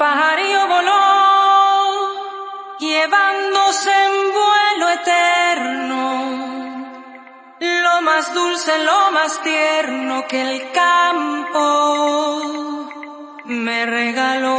pajarillo voló, llevándose en vuelo eterno lo más dulce, lo más tierno que el campo me regaló.